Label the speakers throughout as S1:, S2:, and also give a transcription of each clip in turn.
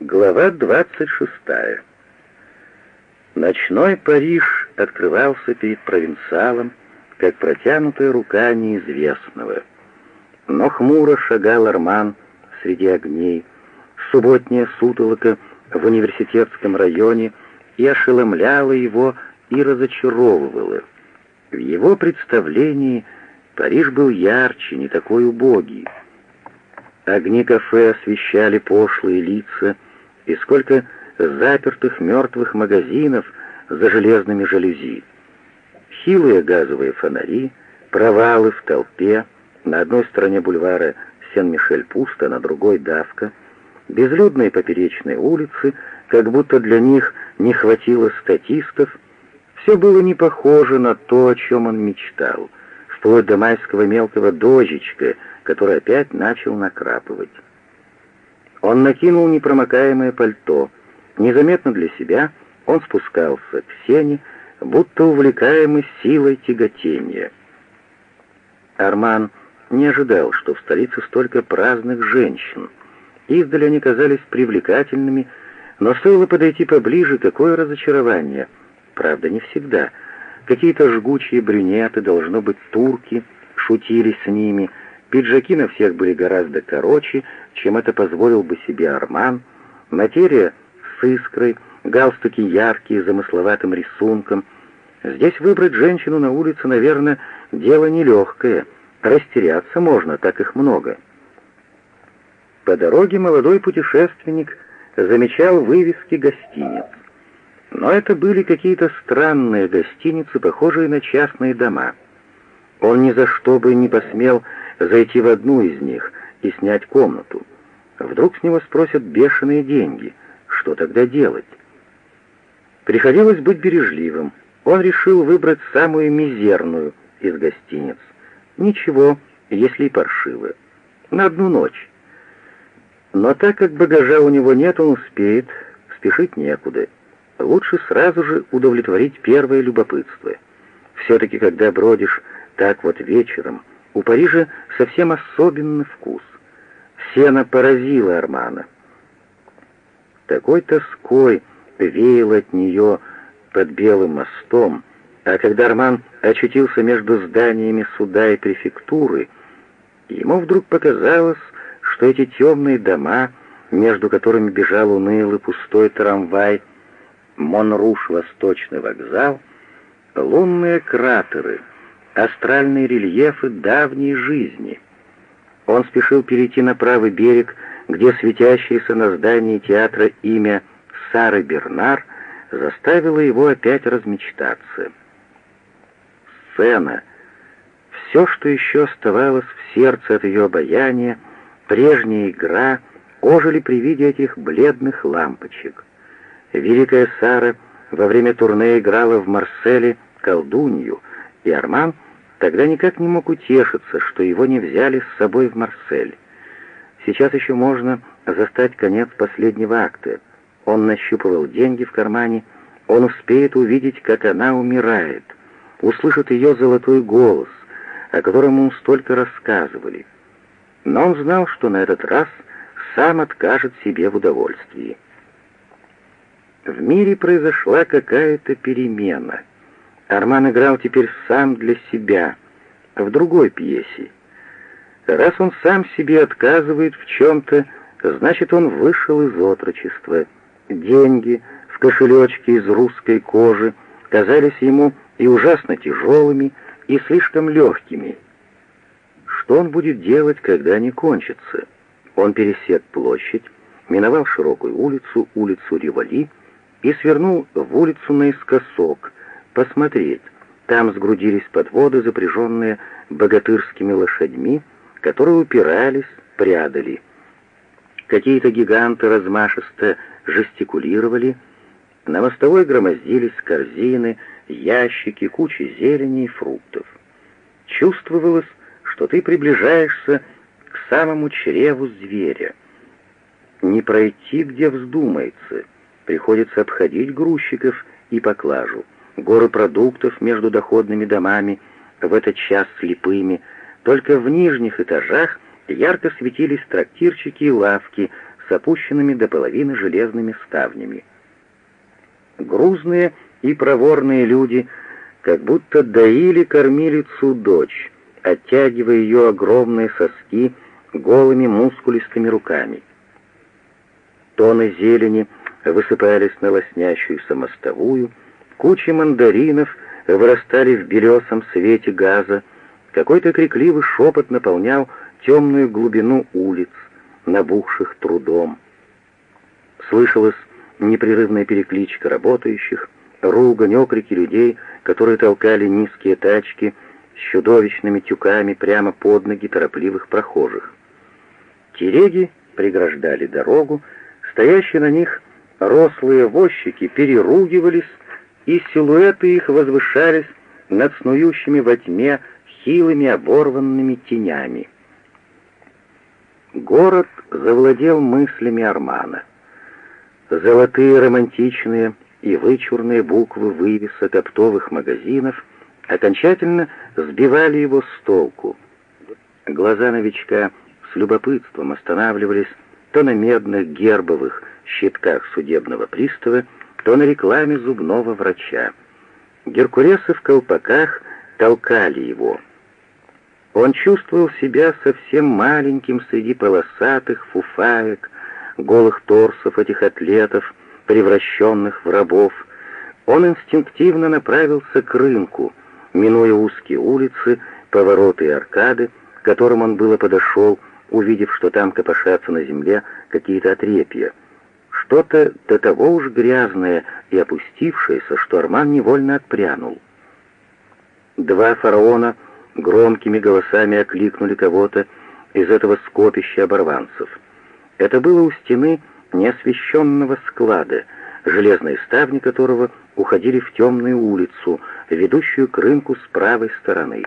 S1: Глава 26. Ночной Париж открывался перед провинциалом, как протянутая рука неизвестного. Но хмуро шагал Арман среди огней, субботняя сутолока в университетском районе и ошеломляла его и разочаровывала. В его представлении Париж был ярче, не такой убогий. Огни кафе освещали пошлые лица, и сколько запертых мертвых магазинов за железными жалюзи. Хилые газовые фонари, провалы в толпе, на одной стороне бульвара Сен-Мишель пусто, на другой давка, безлюдные поперечные улицы, как будто для них не хватило статистов, все было не похоже на то, о чем он мечтал, вплоть до майского мелкого дождичка, который опять начал накрапывать. Он накинул непромокаемое пальто. Незаметно для себя он спускался к сене, будто увлекаемый силой тяготения. Арман не ожидал, что в столице столько праздных женщин. Издали они казались привлекательными, но стоило подойти поближе, какое разочарование. Правда, не всегда. Какие-то жгучие брюнеты, должно быть, турки, шутили с ними — Пиджаки на всех были гораздо короче, чем это позволил бы себе Арман. Материя с искрой, галстуки яркие, замысловатым рисунком. Здесь выбрать женщину на улице, наверное, дело нелегкое. Растеряться можно, так их много. По дороге молодой путешественник замечал вывески гостиниц. Но это были какие-то странные гостиницы, похожие на частные дома. Он ни за что бы не посмел зайти в одну из них и снять комнату. Вдруг с него спросят бешеные деньги. Что тогда делать? Приходилось быть бережливым. Он решил выбрать самую мизерную из гостиниц. Ничего, если и паршивая. На одну ночь. Но так как багажа у него нет, он успеет, спешить некуда. Лучше сразу же удовлетворить первое любопытство. Все-таки, когда бродишь так вот вечером, у Парижа совсем особенный вкус. Сено поразило Армана. Такой тоской веяло от нее под Белым мостом, а когда Арман очутился между зданиями суда и префектуры, ему вдруг показалось, что эти темные дома, между которыми бежал унылый пустой трамвай, Монруш Восточный вокзал, лунные кратеры — астральные рельефы давней жизни. Он спешил перейти на правый берег, где светящееся на здании театра имя Сары Бернар заставило его опять размечтаться. Сцена. Все, что еще оставалось в сердце от ее обаяния, прежняя игра, ожили при виде этих бледных лампочек. Великая Сара во время турне играла в Марселе колдунью, и Арман Тогда никак не мог утешиться, что его не взяли с собой в Марсель. Сейчас еще можно застать конец последнего акта. Он нащупывал деньги в кармане, он успеет увидеть, как она умирает, услышит ее золотой голос, о котором ему столько рассказывали. Но он знал, что на этот раз сам откажет себе в удовольствии. В мире произошла какая-то перемена — Арман играл теперь сам для себя, в другой пьесе. Раз он сам себе отказывает в чем-то, значит, он вышел из отрочества. Деньги в кошелечке из русской кожи казались ему и ужасно тяжелыми, и слишком легкими. Что он будет делать, когда они кончатся? Он пересек площадь, миновал широкую улицу, улицу Ревали, и свернул в улицу наискосок, посмотреть. Там сгрудились подводы, запряженные богатырскими лошадьми, которые упирались, прядали. Какие-то гиганты размашисто жестикулировали. На мостовой громоздились корзины, ящики, кучи зелени и фруктов. Чувствовалось, что ты приближаешься к самому чреву зверя. Не пройти, где вздумается, приходится обходить грузчиков и поклажу горы продуктов между доходными домами, в этот час слепыми. Только в нижних этажах ярко светились трактирчики и лавки с опущенными до половины железными ставнями. Грузные и проворные люди как будто доили кормилицу дочь, оттягивая ее огромные соски голыми мускулистыми руками. Тоны зелени высыпались на лоснящуюся мостовую, кучи мандаринов вырастали в белесом свете газа, какой-то крикливый шепот наполнял темную глубину улиц, набухших трудом. Слышалась непрерывная перекличка работающих, ругань, окрики людей, которые толкали низкие тачки с чудовищными тюками прямо под ноги торопливых прохожих. Тереги преграждали дорогу, стоящие на них рослые возчики переругивались, и силуэты их возвышались над снующими во тьме хилыми оборванными тенями. Город завладел мыслями Армана. Золотые романтичные и вычурные буквы вывесок оптовых магазинов окончательно сбивали его с толку. Глаза новичка с любопытством останавливались то на медных гербовых щитках судебного пристава, то на рекламе зубного врача. Геркулесы в колпаках толкали его — он чувствовал себя совсем маленьким среди полосатых фуфаек, голых торсов этих атлетов, превращенных в рабов. Он инстинктивно направился к рынку, минуя узкие улицы, повороты и аркады, к которым он было подошел, увидев, что там копошатся на земле какие-то отрепья. Что-то до того уж грязное и опустившееся, что Арман невольно отпрянул. Два фараона — громкими голосами окликнули кого-то из этого скопища оборванцев. Это было у стены неосвещенного склада, железные ставни которого уходили в темную улицу, ведущую к рынку с правой стороны.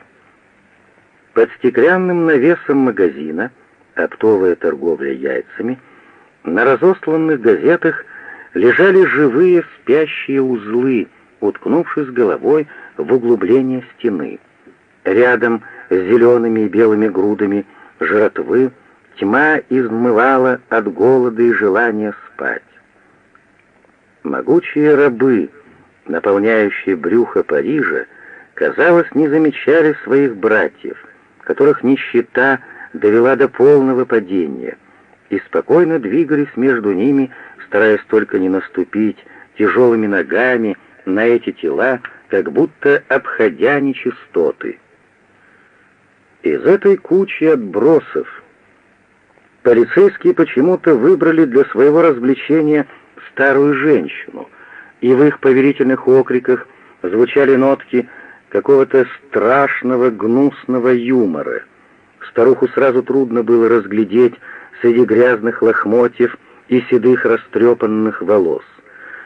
S1: Под стеклянным навесом магазина, оптовая торговля яйцами, на разосланных газетах лежали живые спящие узлы, уткнувшись головой в углубление стены. Рядом с зелеными и белыми грудами жратвы тьма измывала от голода и желания спать. Могучие рабы, наполняющие брюхо Парижа, казалось, не замечали своих братьев, которых нищета довела до полного падения, и спокойно двигались между ними, стараясь только не наступить тяжелыми ногами на эти тела, как будто обходя нечистоты. Из этой кучи отбросов полицейские почему-то выбрали для своего развлечения старую женщину, и в их поверительных окриках звучали нотки какого-то страшного гнусного юмора. Старуху сразу трудно было разглядеть среди грязных лохмотьев и седых растрепанных волос.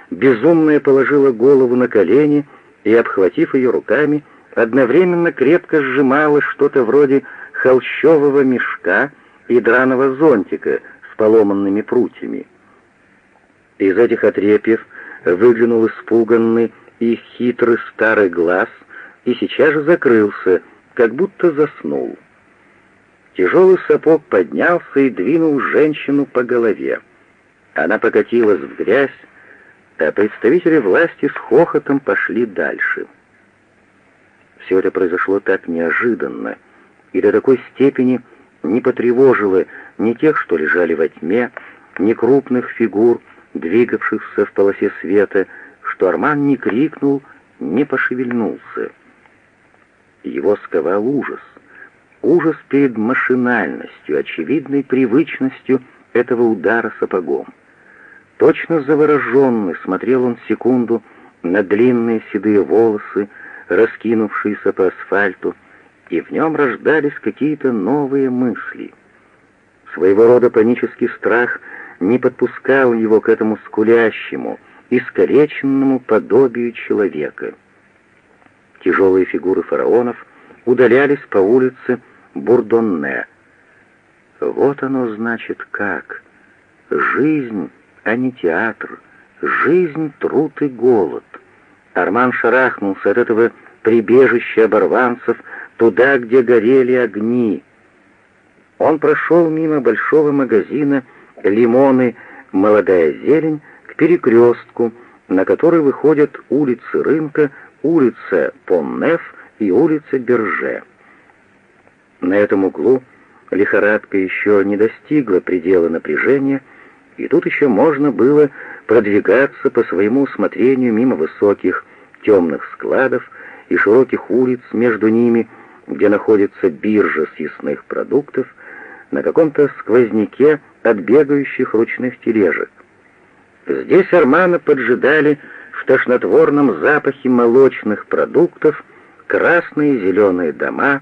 S1: Безумная положила голову на колени и, обхватив ее руками, одновременно крепко сжимала что-то вроде холщового мешка и драного зонтика с поломанными прутьями. Из этих отрепьев выглянул испуганный и хитрый старый глаз и сейчас же закрылся, как будто заснул. Тяжелый сапог поднялся и двинул женщину по голове. Она покатилась в грязь, а представители власти с хохотом пошли дальше. Все это произошло так неожиданно и до такой степени не потревожило ни тех, что лежали во тьме, ни крупных фигур, двигавшихся в полосе света, что Арман не крикнул, не пошевельнулся. Его сковал ужас. Ужас перед машинальностью, очевидной привычностью этого удара сапогом. Точно завороженный смотрел он секунду на длинные седые волосы, раскинувшийся по асфальту, и в нем рождались какие-то новые мысли. Своего рода панический страх не подпускал его к этому скулящему, искалеченному подобию человека. Тяжелые фигуры фараонов удалялись по улице Бурдонне. Вот оно значит как. Жизнь, а не театр. Жизнь, труд и голод. Арман шарахнулся от этого прибежища оборванцев туда, где горели огни. Он прошел мимо большого магазина лимоны, молодая зелень к перекрестку, на который выходят улицы рынка, улица Поннеф и улица Берже. На этом углу лихорадка еще не достигла предела напряжения, и тут еще можно было продвигаться по своему усмотрению мимо высоких темных складов и широких улиц между ними, где находится биржа съестных продуктов, на каком-то сквозняке от бегающих ручных тележек. Здесь Армана поджидали в тошнотворном запахе молочных продуктов красные и зеленые дома,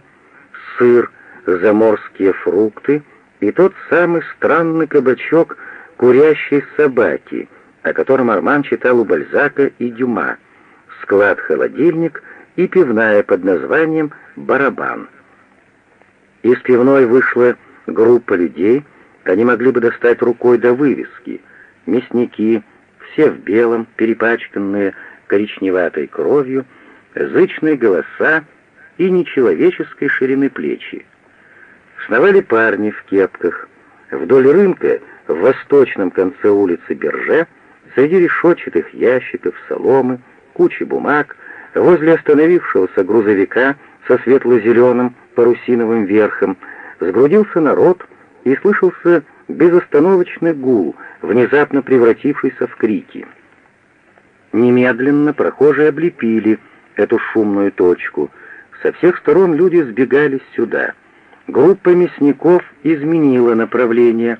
S1: сыр, заморские фрукты и тот самый странный кабачок курящей собаки, о котором Арман читал у Бальзака и Дюма, склад-холодильник и пивная под названием «Барабан». Из пивной вышла группа людей, они могли бы достать рукой до вывески. Мясники, все в белом, перепачканные коричневатой кровью, зычные голоса и нечеловеческой ширины плечи. Сновали парни в кепках. Вдоль рынка, в восточном конце улицы Берже, среди решетчатых ящиков, соломы, кучи бумаг, возле остановившегося грузовика со светло-зеленым парусиновым верхом, сгрудился народ и слышался безостановочный гул, внезапно превратившийся в крики. Немедленно прохожие облепили эту шумную точку. Со всех сторон люди сбегались сюда. Группа мясников изменила направление.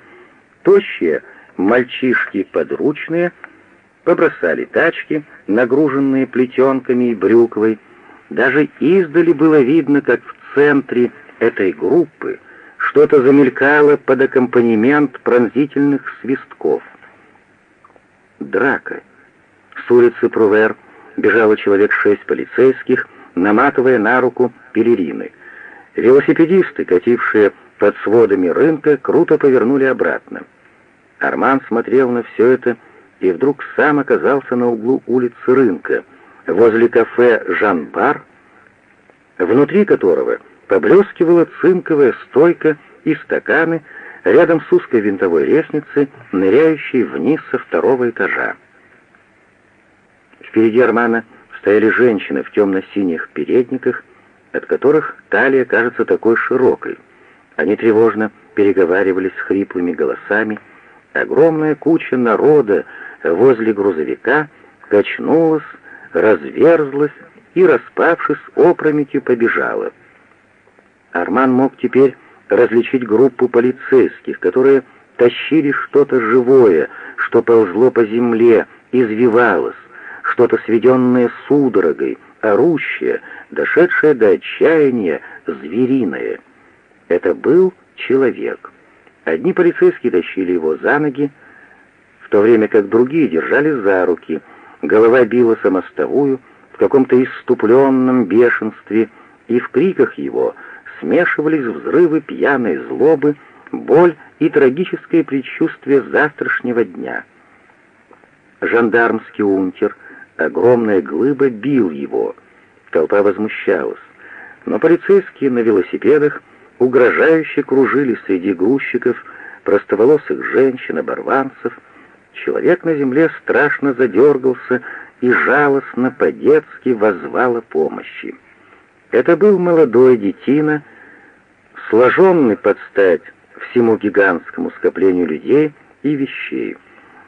S1: Тощие мальчишки подручные побросали тачки, нагруженные плетенками и брюквой. Даже издали было видно, как в центре этой группы что-то замелькало под аккомпанемент пронзительных свистков. Драка. С улицы Прувер бежало человек шесть полицейских, наматывая на руку пелерины. Велосипедисты, катившие под сводами рынка, круто повернули обратно. Арман смотрел на все это и вдруг сам оказался на углу улицы рынка, возле кафе «Жан-Бар», внутри которого поблескивала цинковая стойка и стаканы рядом с узкой винтовой лестницей, ныряющей вниз со второго этажа. Впереди Армана стояли женщины в темно-синих передниках, от которых талия кажется такой широкой. Они тревожно переговаривались с хриплыми голосами. Огромная куча народа возле грузовика качнулась, разверзлась и, распавшись, опрометью побежала. Арман мог теперь различить группу полицейских, которые тащили что-то живое, что ползло по земле, извивалось, что-то сведенное судорогой, орущее, дошедшее до отчаяния, звериное. Это был человек. Одни полицейские тащили его за ноги, в то время как другие держали за руки. Голова била самостовую в каком-то иступленном бешенстве, и в криках его смешивались взрывы пьяной злобы, боль и трагическое предчувствие завтрашнего дня. Жандармский унтер, огромная глыба, бил его. Толпа возмущалась. Но полицейские на велосипедах угрожающе кружили среди грузчиков, простоволосых женщин, оборванцев. Человек на земле страшно задергался и жалостно по-детски возвал о помощи. Это был молодой детина, сложенный под стать всему гигантскому скоплению людей и вещей.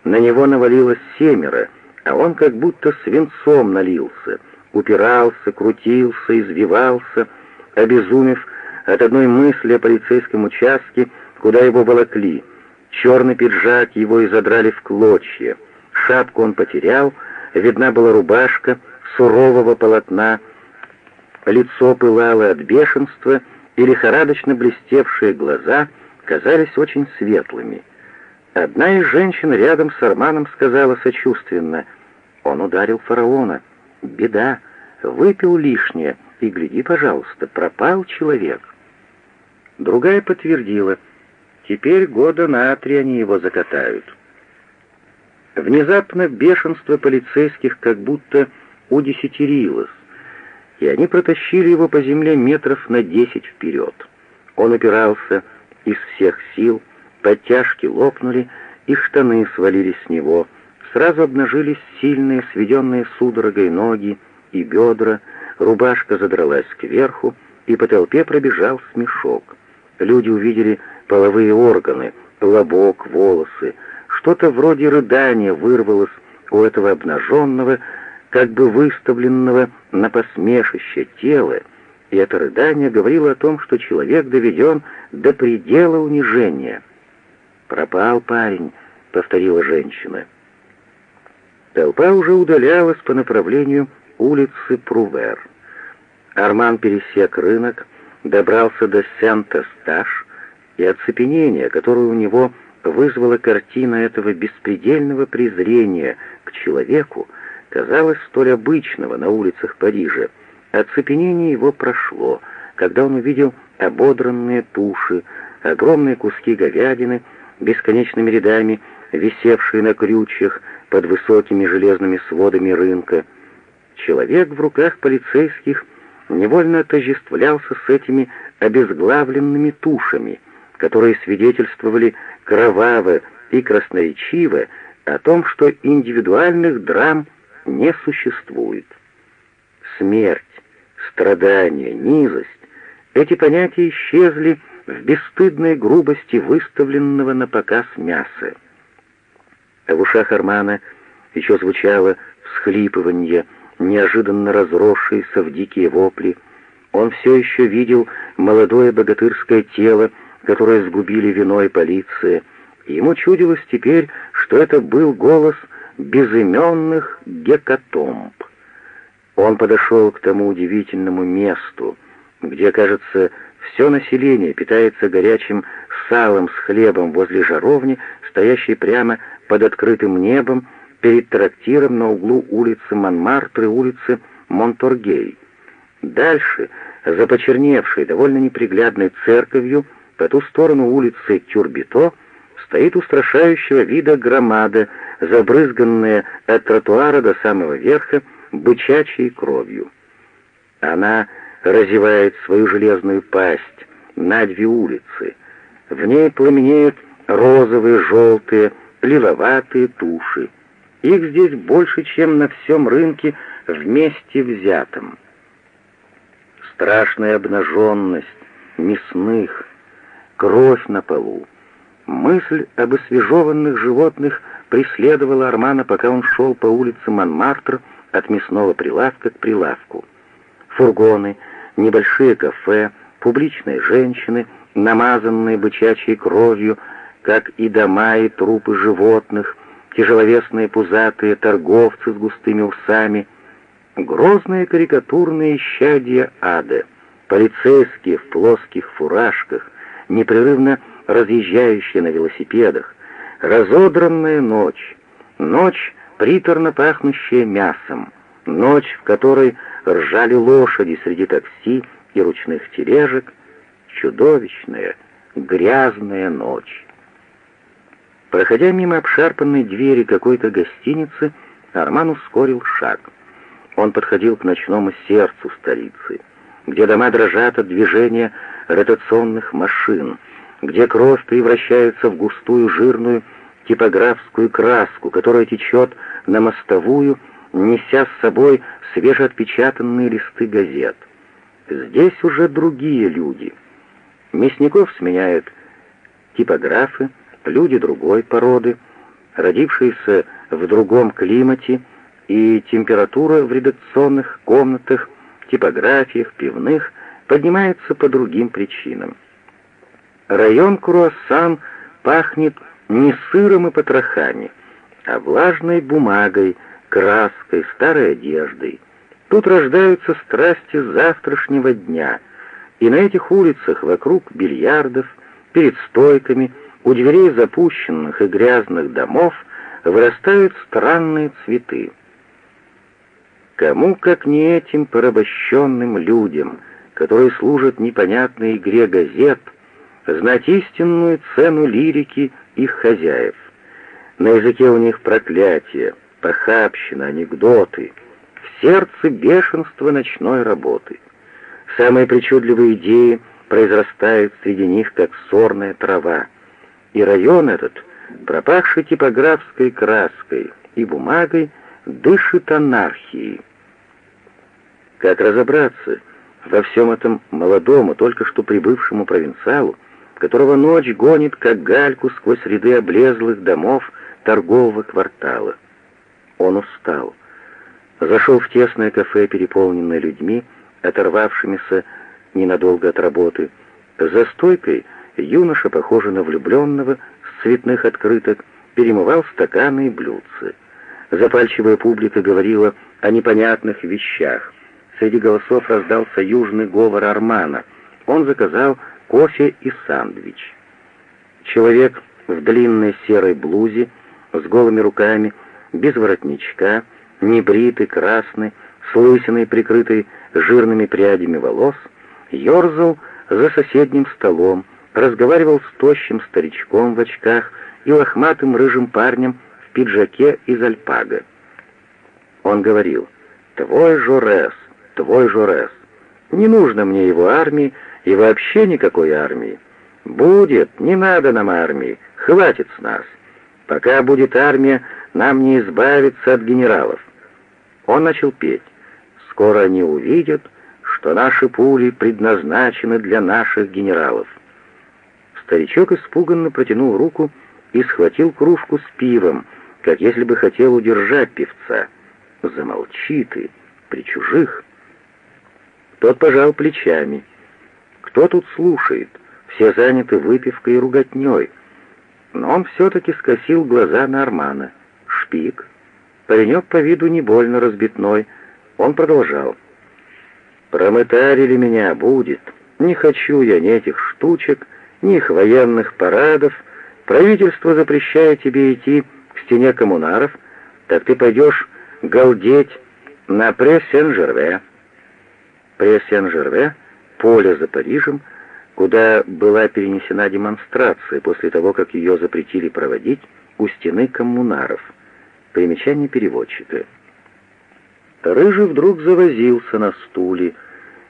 S1: На него навалилось семеро, а он как будто свинцом налился, упирался, крутился, извивался, обезумев от одной мысли о полицейском участке, куда его волокли. Черный пиджак его изодрали в клочья, шапку он потерял, видна была рубашка сурового полотна, лицо пылало от бешенства, и лихорадочно блестевшие глаза казались очень светлыми. Одна из женщин рядом с Арманом сказала сочувственно, «Он ударил фараона. Беда, выпил лишнее, и, гляди, пожалуйста, пропал человек». Другая подтвердила, «Теперь года на три они его закатают». Внезапно бешенство полицейских как будто удесятерилось и они протащили его по земле метров на десять вперед. Он опирался из всех сил, подтяжки лопнули, и штаны свалились с него. Сразу обнажились сильные, сведенные судорогой ноги и бедра, рубашка задралась кверху, и по толпе пробежал смешок. Люди увидели половые органы, лобок, волосы. Что-то вроде рыдания вырвалось у этого обнаженного, как бы выставленного на посмешище тела, и это рыдание говорило о том, что человек доведен до предела унижения. «Пропал парень», — повторила женщина. Толпа уже удалялась по направлению улицы Прувер. Арман пересек рынок, добрался до Сент-Эстаж, и оцепенение, которое у него вызвала картина этого беспредельного презрения к человеку, казалось столь обычного на улицах Парижа. Оцепенение его прошло, когда он увидел ободранные туши, огромные куски говядины, бесконечными рядами, висевшие на крючьях под высокими железными сводами рынка. Человек в руках полицейских невольно отождествлялся с этими обезглавленными тушами, которые свидетельствовали кроваво и красноречиво о том, что индивидуальных драм не существует. Смерть, страдание, низость — эти понятия исчезли в бесстыдной грубости выставленного на показ мяса. А в ушах Армана еще звучало всхлипывание, неожиданно разросшееся в дикие вопли. Он все еще видел молодое богатырское тело, которое сгубили вино и полиция. Ему чудилось теперь, что это был голос безыменных гекатомб. Он подошел к тому удивительному месту, где, кажется, все население питается горячим салом с хлебом возле жаровни, стоящей прямо под открытым небом перед трактиром на углу улицы Монмартр и улицы Монторгей. Дальше, за почерневшей, довольно неприглядной церковью, по ту сторону улицы Тюрбито, стоит устрашающего вида громада, забрызганная от тротуара до самого верха бычачьей кровью. Она разевает свою железную пасть на две улицы. В ней пламенеют розовые, желтые, лиловатые туши. Их здесь больше, чем на всем рынке вместе взятом. Страшная обнаженность мясных, кровь на полу. Мысль об освежеванных животных преследовала Армана, пока он шел по улице Монмартр от мясного прилавка к прилавку. Фургоны, небольшие кафе, публичные женщины, намазанные бычачьей кровью, как и дома и трупы животных, тяжеловесные пузатые торговцы с густыми усами, грозные карикатурные исчадия ада, полицейские в плоских фуражках, непрерывно разъезжающие на велосипедах, разодранная ночь, ночь, приторно пахнущая мясом, ночь, в которой ржали лошади среди такси и ручных тележек, чудовищная, грязная ночь. Проходя мимо обшарпанной двери какой-то гостиницы, Арман ускорил шаг. Он подходил к ночному сердцу столицы, где дома дрожат от движения ротационных машин, где кровь превращается в густую жирную типографскую краску, которая течет на мостовую, неся с собой свежеотпечатанные листы газет. Здесь уже другие люди. Мясников сменяют типографы, люди другой породы, родившиеся в другом климате, и температура в редакционных комнатах, типографиях, пивных поднимается по другим причинам. Район Круассан пахнет не сыром и потрохами, а влажной бумагой, краской, старой одеждой. Тут рождаются страсти завтрашнего дня, и на этих улицах вокруг бильярдов, перед стойками, у дверей запущенных и грязных домов вырастают странные цветы. Кому, как не этим порабощенным людям, которые служат непонятной игре газет, знать истинную цену лирики их хозяев. На языке у них проклятие, похабщина, анекдоты, в сердце бешенство ночной работы. Самые причудливые идеи произрастают среди них, как сорная трава. и район этот, пропахший типографской краской и бумагой, дышит анархией. Как разобраться во всем этом молодому, только что прибывшему провинциалу, которого ночь гонит, как гальку, сквозь ряды облезлых домов торгового квартала? Он устал. Зашел в тесное кафе, переполненное людьми, оторвавшимися ненадолго от работы. За стойкой юноша, похожий на влюбленного, с цветных открыток, перемывал стаканы и блюдцы. Запальчивая публика говорила о непонятных вещах. Среди голосов раздался южный говор Армана. Он заказал кофе и сандвич. Человек в длинной серой блузе, с голыми руками, без воротничка, небритый, красный, с лысиной, прикрытой жирными прядями волос, ерзал за соседним столом, разговаривал с тощим старичком в очках и лохматым рыжим парнем в пиджаке из альпага. Он говорил, «Твой Жорес, твой Жорес. Не нужно мне его армии и вообще никакой армии. Будет, не надо нам армии, хватит с нас. Пока будет армия, нам не избавиться от генералов». Он начал петь. «Скоро они увидят, что наши пули предназначены для наших генералов». Старичок испуганно протянул руку и схватил кружку с пивом, как если бы хотел удержать певца. «Замолчи ты, при чужих!» Тот пожал плечами. «Кто тут слушает? Все заняты выпивкой и руготней». Но он все-таки скосил глаза на Армана. «Шпик?» Паренек по виду не больно разбитной. Он продолжал. «Промытарили меня будет. Не хочу я ни этих штучек, ни их военных парадов. Правительство запрещает тебе идти к стене коммунаров, так ты пойдешь галдеть на Пресс-Сен-Жерве». Пресс-Сен-Жерве — поле за Парижем, куда была перенесена демонстрация после того, как ее запретили проводить у стены коммунаров. Примечание переводчика. Рыжий вдруг завозился на стуле.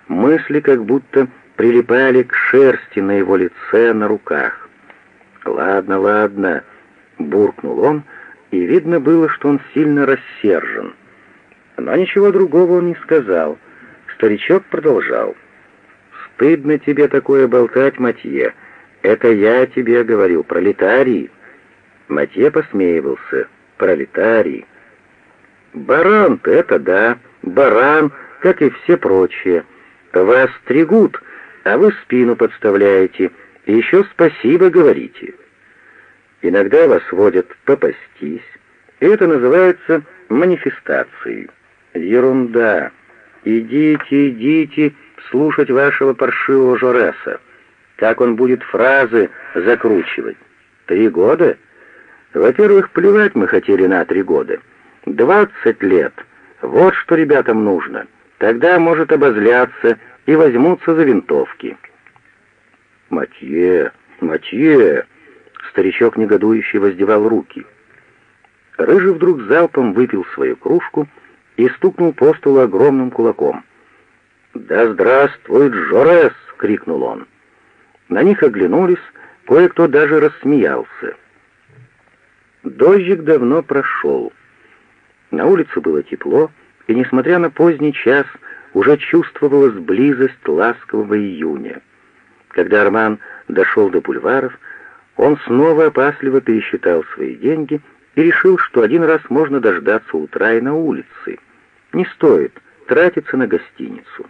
S1: Мысли как будто прилипали к шерсти на его лице, на руках. «Ладно, ладно», — буркнул он, и видно было, что он сильно рассержен. Но ничего другого он не сказал. Старичок продолжал. «Стыдно тебе такое болтать, Матье. Это я тебе говорил, пролетарий». Матье посмеивался. «Пролетарий». «Баран-то это да, баран, как и все прочие. Вас стригут, а вы спину подставляете, и еще спасибо говорите. Иногда вас водят попастись, и это называется манифестацией. Ерунда. Идите, идите слушать вашего паршивого Жореса. Как он будет фразы закручивать? Три года? Во-первых, плевать мы хотели на три года. Двадцать лет. Вот что ребятам нужно. Тогда может обозляться и возьмутся за винтовки. «Матье! Матье!» Старичок негодующий воздевал руки. Рыжий вдруг залпом выпил свою кружку и стукнул по столу огромным кулаком. «Да здравствует Жорес!» — крикнул он. На них оглянулись, кое-кто даже рассмеялся. Дождик давно прошел. На улице было тепло, и, несмотря на поздний час, уже чувствовалась близость ласкового июня. Когда Арман дошел до бульваров, он снова опасливо пересчитал свои деньги и решил, что один раз можно дождаться утра и на улице. Не стоит тратиться на гостиницу.